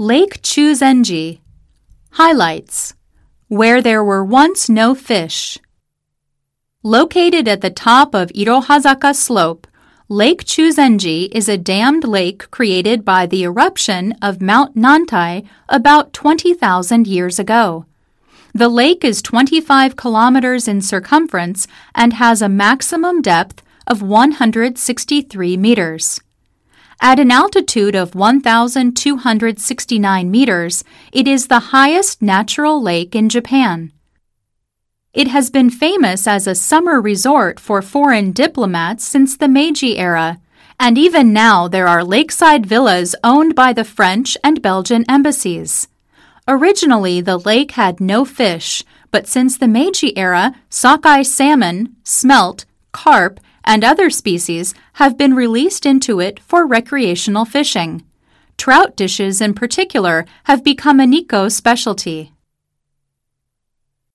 Lake Chuzenji. Highlights Where there were once no fish. Located at the top of Irohazaka Slope, Lake Chuzenji is a dammed lake created by the eruption of Mount Nantai about 20,000 years ago. The lake is 25 kilometers in circumference and has a maximum depth of 163 meters. At an altitude of 1,269 meters, it is the highest natural lake in Japan. It has been famous as a summer resort for foreign diplomats since the Meiji era, and even now there are lakeside villas owned by the French and Belgian embassies. Originally, the lake had no fish, but since the Meiji era, sockeye salmon, smelt, carp, and other species have been released into it for recreational fishing. Trout dishes, in particular, have become a Nikko specialty.